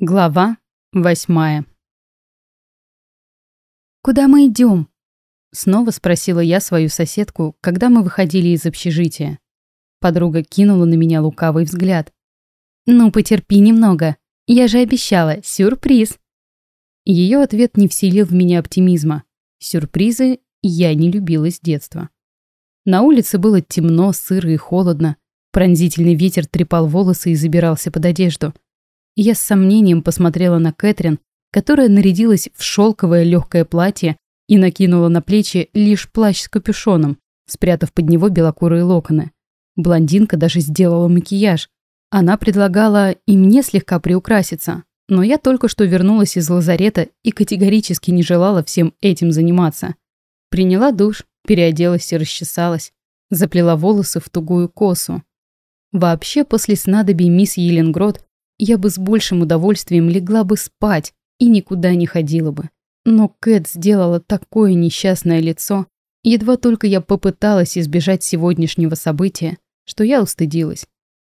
Глава восьмая. «Куда мы идем? Снова спросила я свою соседку, когда мы выходили из общежития. Подруга кинула на меня лукавый взгляд. «Ну, потерпи немного. Я же обещала. Сюрприз!» Ее ответ не вселил в меня оптимизма. Сюрпризы я не любила с детства. На улице было темно, сыро и холодно. Пронзительный ветер трепал волосы и забирался под одежду – я с сомнением посмотрела на Кэтрин, которая нарядилась в шелковое легкое платье и накинула на плечи лишь плащ с капюшоном, спрятав под него белокурые локоны. Блондинка даже сделала макияж. Она предлагала и мне слегка приукраситься, но я только что вернулась из лазарета и категорически не желала всем этим заниматься. Приняла душ, переоделась и расчесалась, заплела волосы в тугую косу. Вообще, после снадобий мисс Еленгрод я бы с большим удовольствием легла бы спать и никуда не ходила бы. Но Кэт сделала такое несчастное лицо, едва только я попыталась избежать сегодняшнего события, что я устыдилась.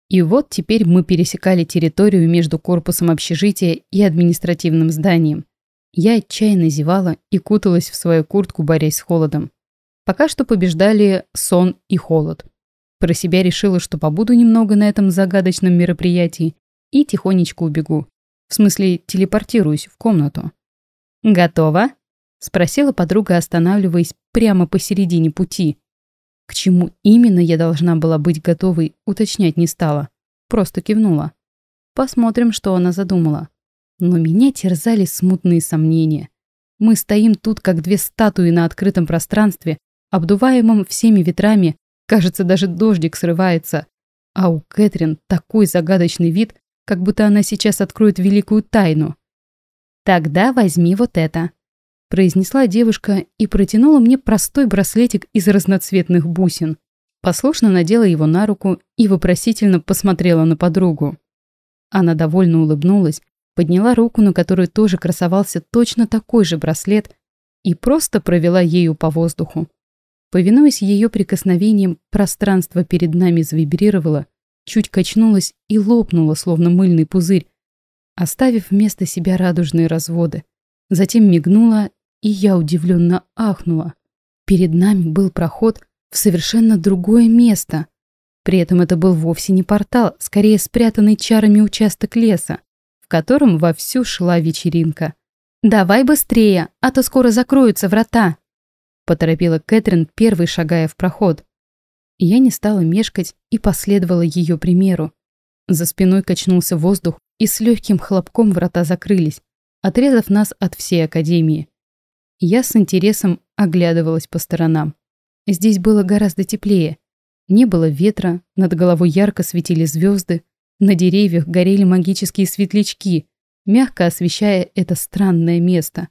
И вот теперь мы пересекали территорию между корпусом общежития и административным зданием. Я отчаянно зевала и куталась в свою куртку, борясь с холодом. Пока что побеждали сон и холод. Про себя решила, что побуду немного на этом загадочном мероприятии и тихонечко убегу. В смысле, телепортируюсь в комнату. «Готова?» — спросила подруга, останавливаясь прямо посередине пути. К чему именно я должна была быть готовой, уточнять не стала. Просто кивнула. Посмотрим, что она задумала. Но меня терзали смутные сомнения. Мы стоим тут, как две статуи на открытом пространстве, обдуваемом всеми ветрами, кажется, даже дождик срывается. А у Кэтрин такой загадочный вид, как будто она сейчас откроет великую тайну. «Тогда возьми вот это», – произнесла девушка и протянула мне простой браслетик из разноцветных бусин. Послушно надела его на руку и вопросительно посмотрела на подругу. Она довольно улыбнулась, подняла руку, на которой тоже красовался точно такой же браслет, и просто провела ею по воздуху. Повинуясь ее прикосновениям, пространство перед нами завибрировало, чуть качнулась и лопнула, словно мыльный пузырь, оставив вместо себя радужные разводы. Затем мигнула, и я удивленно ахнула. Перед нами был проход в совершенно другое место. При этом это был вовсе не портал, скорее спрятанный чарами участок леса, в котором вовсю шла вечеринка. «Давай быстрее, а то скоро закроются врата», поторопила Кэтрин, первой шагая в проход. Я не стала мешкать и последовала ее примеру. За спиной качнулся воздух, и с легким хлопком врата закрылись, отрезав нас от всей академии. Я с интересом оглядывалась по сторонам. Здесь было гораздо теплее. Не было ветра, над головой ярко светили звезды, на деревьях горели магические светлячки, мягко освещая это странное место.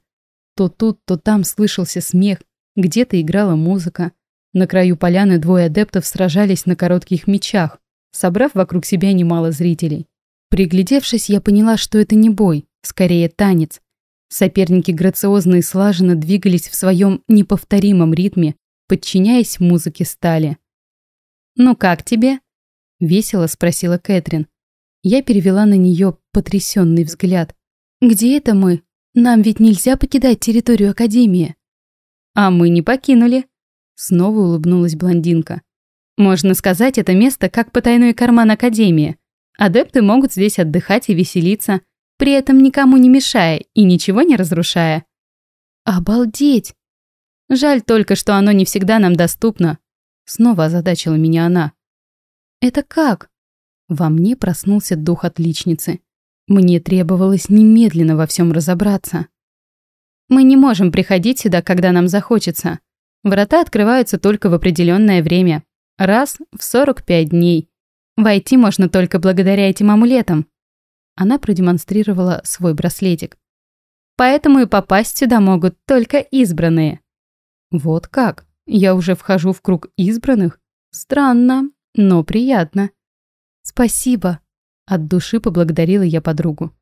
То тут, то там слышался смех, где-то играла музыка, на краю поляны двое адептов сражались на коротких мечах, собрав вокруг себя немало зрителей. Приглядевшись, я поняла, что это не бой, скорее танец. Соперники грациозно и слаженно двигались в своем неповторимом ритме, подчиняясь музыке стали. «Ну как тебе?» – весело спросила Кэтрин. Я перевела на нее потрясенный взгляд. «Где это мы? Нам ведь нельзя покидать территорию Академии». «А мы не покинули», Снова улыбнулась блондинка. Можно сказать, это место как потайной карман Академии. Адепты могут здесь отдыхать и веселиться, при этом никому не мешая и ничего не разрушая. Обалдеть! Жаль только, что оно не всегда нам доступно. Снова озадачила меня она. Это как? Во мне проснулся дух отличницы. Мне требовалось немедленно во всем разобраться. Мы не можем приходить сюда, когда нам захочется. Врата открываются только в определенное время. Раз в 45 дней. Войти можно только благодаря этим амулетам. Она продемонстрировала свой браслетик. Поэтому и попасть сюда могут только избранные. Вот как? Я уже вхожу в круг избранных? Странно, но приятно. Спасибо. От души поблагодарила я подругу.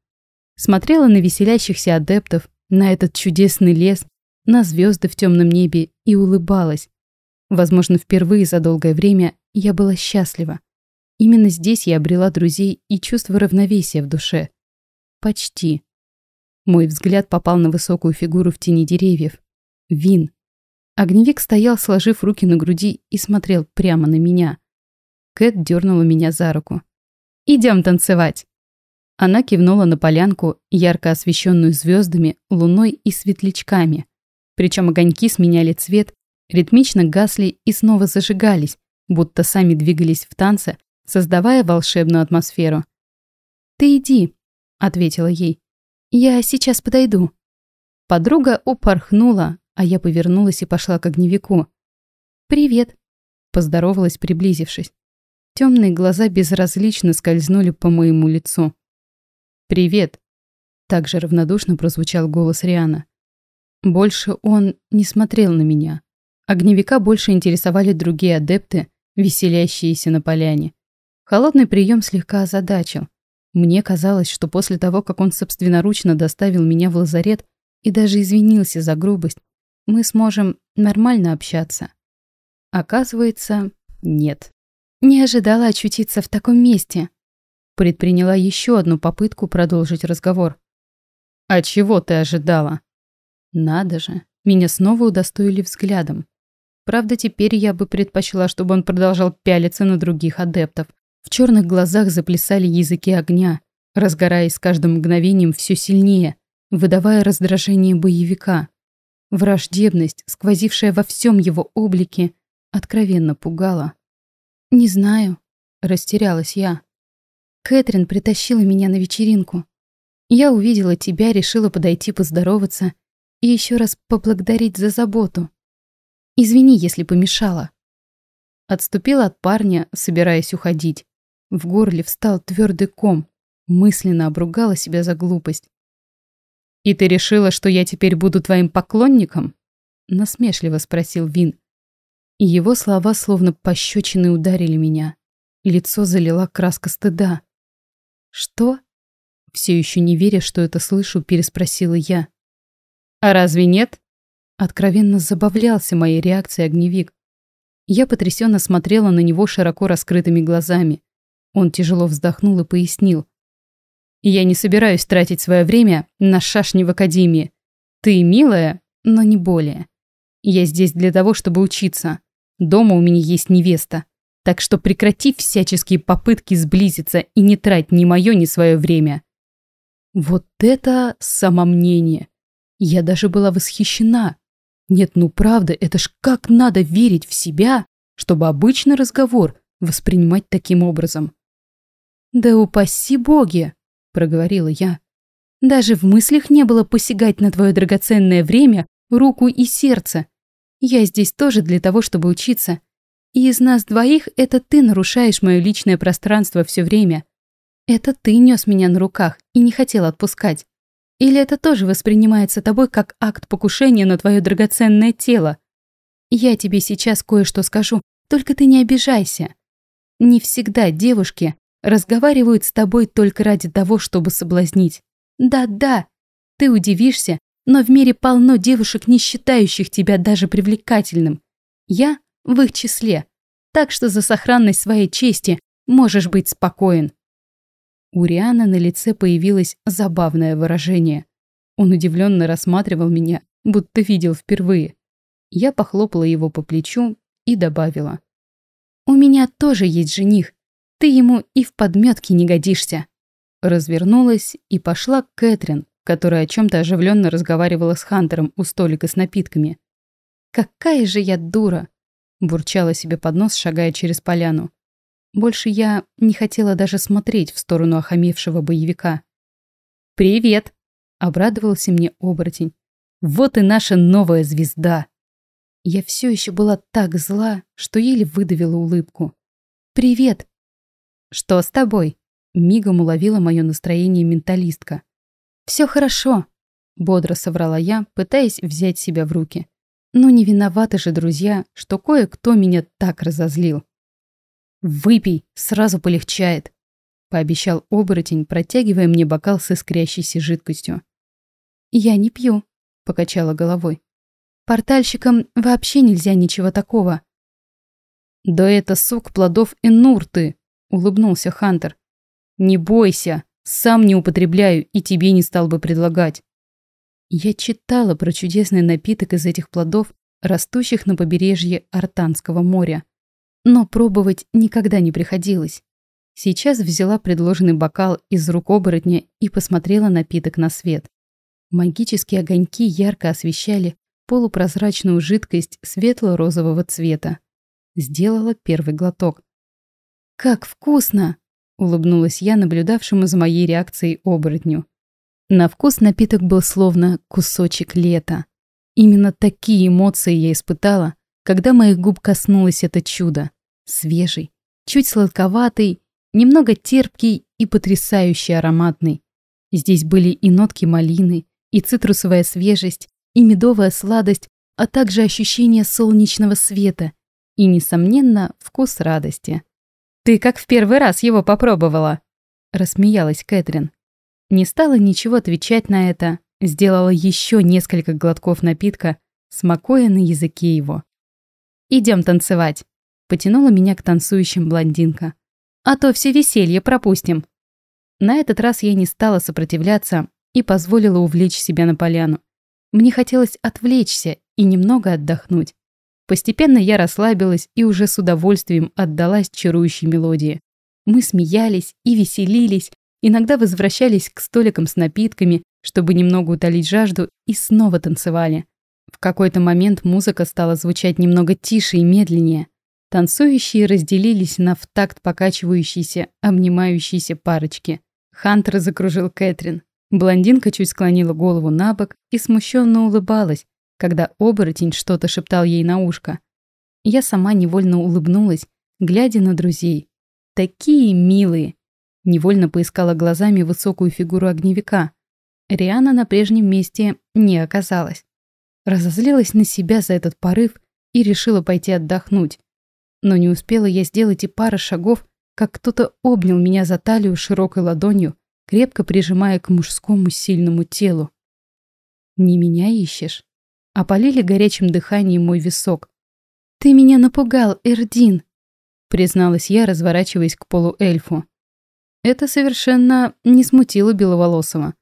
Смотрела на веселящихся адептов, на этот чудесный лес, на звезды в темном небе и улыбалась. Возможно, впервые за долгое время я была счастлива. Именно здесь я обрела друзей и чувство равновесия в душе. Почти. Мой взгляд попал на высокую фигуру в тени деревьев. Вин. Огневик стоял, сложив руки на груди и смотрел прямо на меня. Кэт дернула меня за руку. «Идем танцевать!» Она кивнула на полянку, ярко освещенную звездами, луной и светлячками. Причем огоньки сменяли цвет, ритмично гасли и снова зажигались, будто сами двигались в танце, создавая волшебную атмосферу. «Ты иди», — ответила ей. «Я сейчас подойду». Подруга упорхнула, а я повернулась и пошла к огневику. «Привет», — поздоровалась, приблизившись. Темные глаза безразлично скользнули по моему лицу. «Привет», — также равнодушно прозвучал голос Риана. Больше он не смотрел на меня. Огневика больше интересовали другие адепты, веселящиеся на поляне. Холодный прием слегка озадачил. Мне казалось, что после того, как он собственноручно доставил меня в лазарет и даже извинился за грубость, мы сможем нормально общаться. Оказывается, нет. Не ожидала очутиться в таком месте. Предприняла еще одну попытку продолжить разговор. «А чего ты ожидала?» «Надо же, меня снова удостоили взглядом. Правда, теперь я бы предпочла, чтобы он продолжал пялиться на других адептов. В черных глазах заплясали языки огня, разгораясь с каждым мгновением все сильнее, выдавая раздражение боевика. Враждебность, сквозившая во всем его облике, откровенно пугала. «Не знаю», — растерялась я. «Кэтрин притащила меня на вечеринку. Я увидела тебя, решила подойти поздороваться и еще раз поблагодарить за заботу. Извини, если помешала». Отступила от парня, собираясь уходить. В горле встал твердый ком. Мысленно обругала себя за глупость. «И ты решила, что я теперь буду твоим поклонником?» Насмешливо спросил Вин. И его слова словно пощечины ударили меня. Лицо залила краска стыда. «Что?» Все еще не веря, что это слышу, переспросила я. «А разве нет?» Откровенно забавлялся моей реакцией огневик. Я потрясенно смотрела на него широко раскрытыми глазами. Он тяжело вздохнул и пояснил. Я не собираюсь тратить свое время на шашни в академии. Ты милая, но не более. Я здесь для того, чтобы учиться. Дома у меня есть невеста. Так что прекрати всяческие попытки сблизиться и не трать ни мое, ни свое время. Вот это самомнение. Я даже была восхищена. Нет, ну правда, это ж как надо верить в себя, чтобы обычный разговор воспринимать таким образом. Да упаси боги! проговорила я. Даже в мыслях не было посягать на твое драгоценное время, руку и сердце. Я здесь тоже для того, чтобы учиться. И из нас двоих это ты нарушаешь мое личное пространство все время. Это ты нес меня на руках и не хотел отпускать. Или это тоже воспринимается тобой как акт покушения на твое драгоценное тело? Я тебе сейчас кое-что скажу, только ты не обижайся. Не всегда девушки разговаривают с тобой только ради того, чтобы соблазнить. Да-да, ты удивишься, но в мире полно девушек, не считающих тебя даже привлекательным. Я в их числе, так что за сохранность своей чести можешь быть спокоен. У Рианы на лице появилось забавное выражение. Он удивленно рассматривал меня, будто видел впервые. Я похлопала его по плечу и добавила. «У меня тоже есть жених, ты ему и в подметке не годишься. Развернулась и пошла к Кэтрин, которая о чем-то оживленно разговаривала с Хантером у столика с напитками. «Какая же я дура!» – бурчала себе под нос, шагая через поляну. Больше я не хотела даже смотреть в сторону охамевшего боевика. «Привет!» – обрадовался мне оборотень. «Вот и наша новая звезда!» Я все еще была так зла, что еле выдавила улыбку. «Привет!» «Что с тобой?» Мигом уловила мое настроение менталистка. «Все хорошо», — бодро соврала я, пытаясь взять себя в руки. «Ну не виноваты же друзья, что кое-кто меня так разозлил». «Выпей, сразу полегчает», — пообещал оборотень, протягивая мне бокал с искрящейся жидкостью. «Я не пью», — покачала головой. «Портальщикам вообще нельзя ничего такого». «Да это сок плодов Энур ты», улыбнулся Хантер. «Не бойся, Сам не употребляю и тебе не стал бы предлагать. Я читала про чудесный напиток из этих плодов, растущих на побережье Артанского моря. Но пробовать никогда не приходилось. Сейчас взяла предложенный бокал из рук оборотня и посмотрела напиток на свет. Магические огоньки ярко освещали полупрозрачную жидкость светло-розового цвета. Сделала первый глоток. «Как вкусно!» — улыбнулась я, наблюдавшему за моей реакцией оборотню. На вкус напиток был словно кусочек лета. Именно такие эмоции я испытала, когда моих губ коснулось это чудо. Свежий, чуть сладковатый, немного терпкий и потрясающе ароматный. Здесь были и нотки малины, и цитрусовая свежесть, и медовая сладость, а также ощущение солнечного света и, несомненно, вкус радости. «Ты как в первый раз его попробовала!» — рассмеялась Кэтрин. Не стала ничего отвечать на это, сделала еще несколько глотков напитка, смакуя на языке его. Идем танцевать», — потянула меня к танцующим блондинка. «А то все веселье пропустим». На этот раз я не стала сопротивляться и позволила увлечь себя на поляну. Мне хотелось отвлечься и немного отдохнуть. Постепенно я расслабилась и уже с удовольствием отдалась чарующей мелодии. Мы смеялись и веселились, иногда возвращались к столикам с напитками, чтобы немного утолить жажду, и снова танцевали. В какой-то момент музыка стала звучать немного тише и медленнее. Танцующие разделились на в такт покачивающиеся, обнимающиеся парочки. Хантер закружил Кэтрин. Блондинка чуть склонила голову на бок и смущенно улыбалась, когда оборотень что-то шептал ей на ушко. Я сама невольно улыбнулась, глядя на друзей. Такие милые! Невольно поискала глазами высокую фигуру огневика. Риана на прежнем месте не оказалась. Разозлилась на себя за этот порыв и решила пойти отдохнуть. Но не успела я сделать и пары шагов, как кто-то обнял меня за талию широкой ладонью, крепко прижимая к мужскому сильному телу. «Не меня ищешь?» Опалили горячим дыханием мой висок. «Ты меня напугал, Эрдин!» призналась я, разворачиваясь к полуэльфу. Это совершенно не смутило Беловолосого.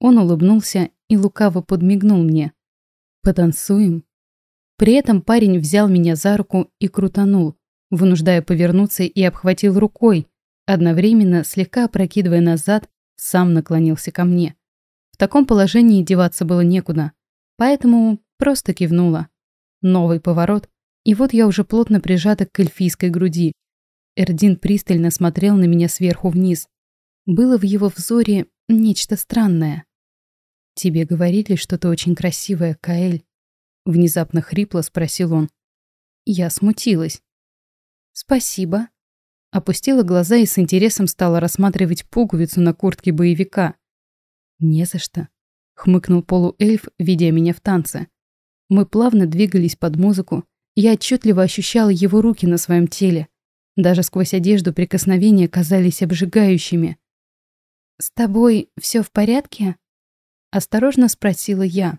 Он улыбнулся и лукаво подмигнул мне. «Потанцуем?» При этом парень взял меня за руку и крутанул, вынуждая повернуться и обхватил рукой, одновременно слегка опрокидывая назад, сам наклонился ко мне. В таком положении деваться было некуда, поэтому Просто кивнула. Новый поворот, и вот я уже плотно прижата к эльфийской груди. Эрдин пристально смотрел на меня сверху вниз. Было в его взоре нечто странное. «Тебе говорили что-то очень красивое, Каэль?» Внезапно хрипло спросил он. Я смутилась. «Спасибо». Опустила глаза и с интересом стала рассматривать пуговицу на куртке боевика. «Не за что», — хмыкнул полуэльф, видя меня в танце. Мы плавно двигались под музыку. Я отчетливо ощущала его руки на своем теле. Даже сквозь одежду прикосновения казались обжигающими. «С тобой все в порядке?» Осторожно спросила я.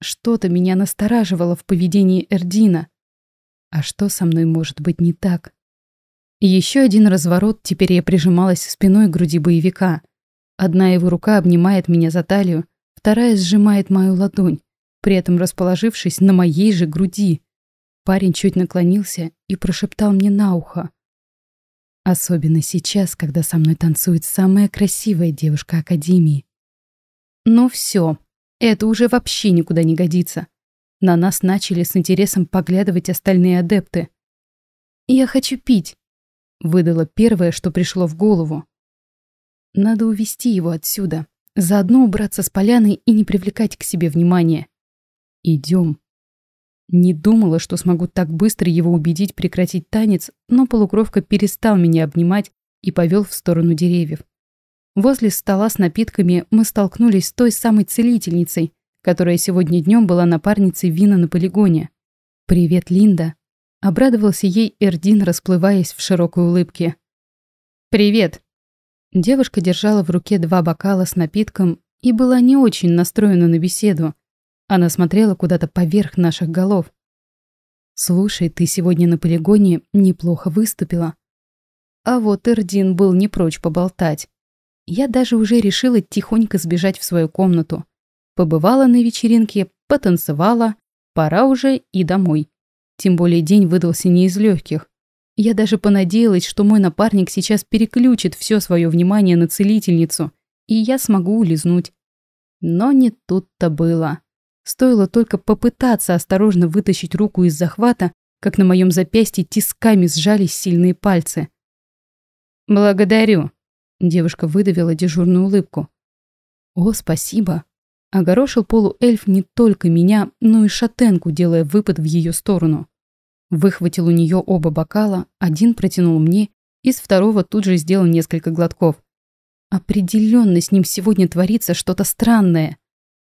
Что-то меня настораживало в поведении Эрдина. А что со мной может быть не так? Еще один разворот, теперь я прижималась спиной к груди боевика. Одна его рука обнимает меня за талию, вторая сжимает мою ладонь при этом расположившись на моей же груди. Парень чуть наклонился и прошептал мне на ухо. Особенно сейчас, когда со мной танцует самая красивая девушка Академии. Ну все, это уже вообще никуда не годится. На нас начали с интересом поглядывать остальные адепты. «Я хочу пить», — выдало первое, что пришло в голову. «Надо увести его отсюда, заодно убраться с поляны и не привлекать к себе внимания. Идем. Не думала, что смогу так быстро его убедить прекратить танец, но полукровка перестал меня обнимать и повел в сторону деревьев. Возле стола с напитками мы столкнулись с той самой целительницей, которая сегодня днем была напарницей Вина на полигоне. «Привет, Линда!» Обрадовался ей Эрдин, расплываясь в широкой улыбке. «Привет!» Девушка держала в руке два бокала с напитком и была не очень настроена на беседу, она смотрела куда-то поверх наших голов. «Слушай, ты сегодня на полигоне неплохо выступила». А вот Эрдин был не прочь поболтать. Я даже уже решила тихонько сбежать в свою комнату. Побывала на вечеринке, потанцевала, пора уже и домой. Тем более день выдался не из легких. Я даже понадеялась, что мой напарник сейчас переключит все свое внимание на целительницу, и я смогу улизнуть. Но не тут-то было. Стоило только попытаться осторожно вытащить руку из захвата, как на моем запястье тисками сжались сильные пальцы. «Благодарю», — девушка выдавила дежурную улыбку. «О, спасибо», — огорошил полуэльф не только меня, но и шатенку, делая выпад в ее сторону. Выхватил у нее оба бокала, один протянул мне, из второго тут же сделал несколько глотков. Определенно с ним сегодня творится что-то странное.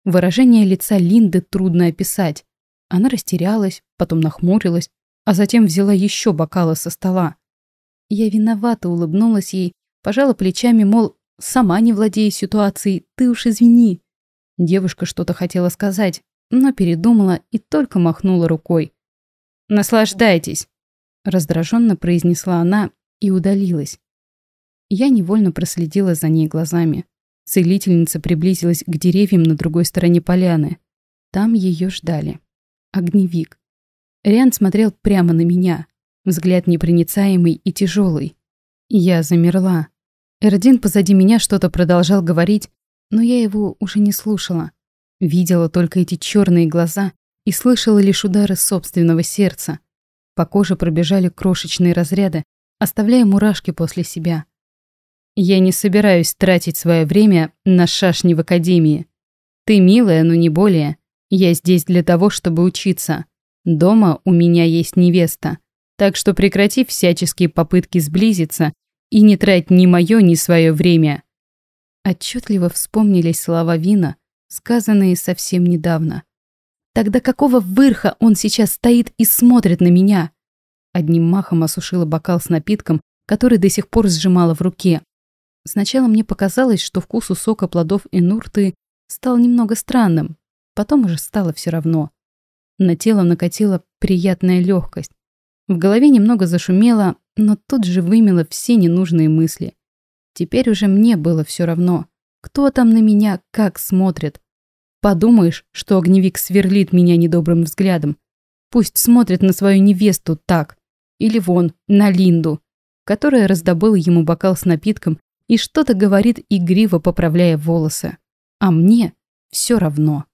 Выражение лица Линды трудно описать. Она растерялась, потом нахмурилась, а затем взяла еще бокалы со стола. Я виновато улыбнулась ей, пожала плечами, мол, сама не владея ситуацией, ты уж извини. Девушка что-то хотела сказать, но передумала и только махнула рукой. «Наслаждайтесь!» Раздраженно произнесла она и удалилась. Я невольно проследила за ней глазами. Целительница приблизилась к деревьям на другой стороне поляны. Там ее ждали. Огневик. Риан смотрел прямо на меня. Взгляд непроницаемый и тяжелый. Я замерла. Эрдин позади меня что-то продолжал говорить, но я его уже не слушала. Видела только эти черные глаза и слышала лишь удары собственного сердца. По коже пробежали крошечные разряды, оставляя мурашки после себя. Я не собираюсь тратить свое время на шашни в академии. Ты милая, но не более. Я здесь для того, чтобы учиться. Дома у меня есть невеста. Так что прекрати всяческие попытки сблизиться и не трать ни мое, ни свое время. Отчетливо вспомнились слова Вина, сказанные совсем недавно. Тогда какого вырха он сейчас стоит и смотрит на меня? Одним махом осушила бокал с напитком, который до сих пор сжимала в руке. Сначала мне показалось, что вкус у сока плодов и нурты стал немного странным, потом уже стало все равно. На тело накатила приятная легкость. В голове немного зашумело, но тут же вымело все ненужные мысли. Теперь уже мне было все равно, кто там на меня как смотрит. Подумаешь, что огневик сверлит меня недобрым взглядом. Пусть смотрит на свою невесту так. Или вон, на Линду, которая раздобыла ему бокал с напитком и что-то говорит игриво, поправляя волосы. А мне все равно.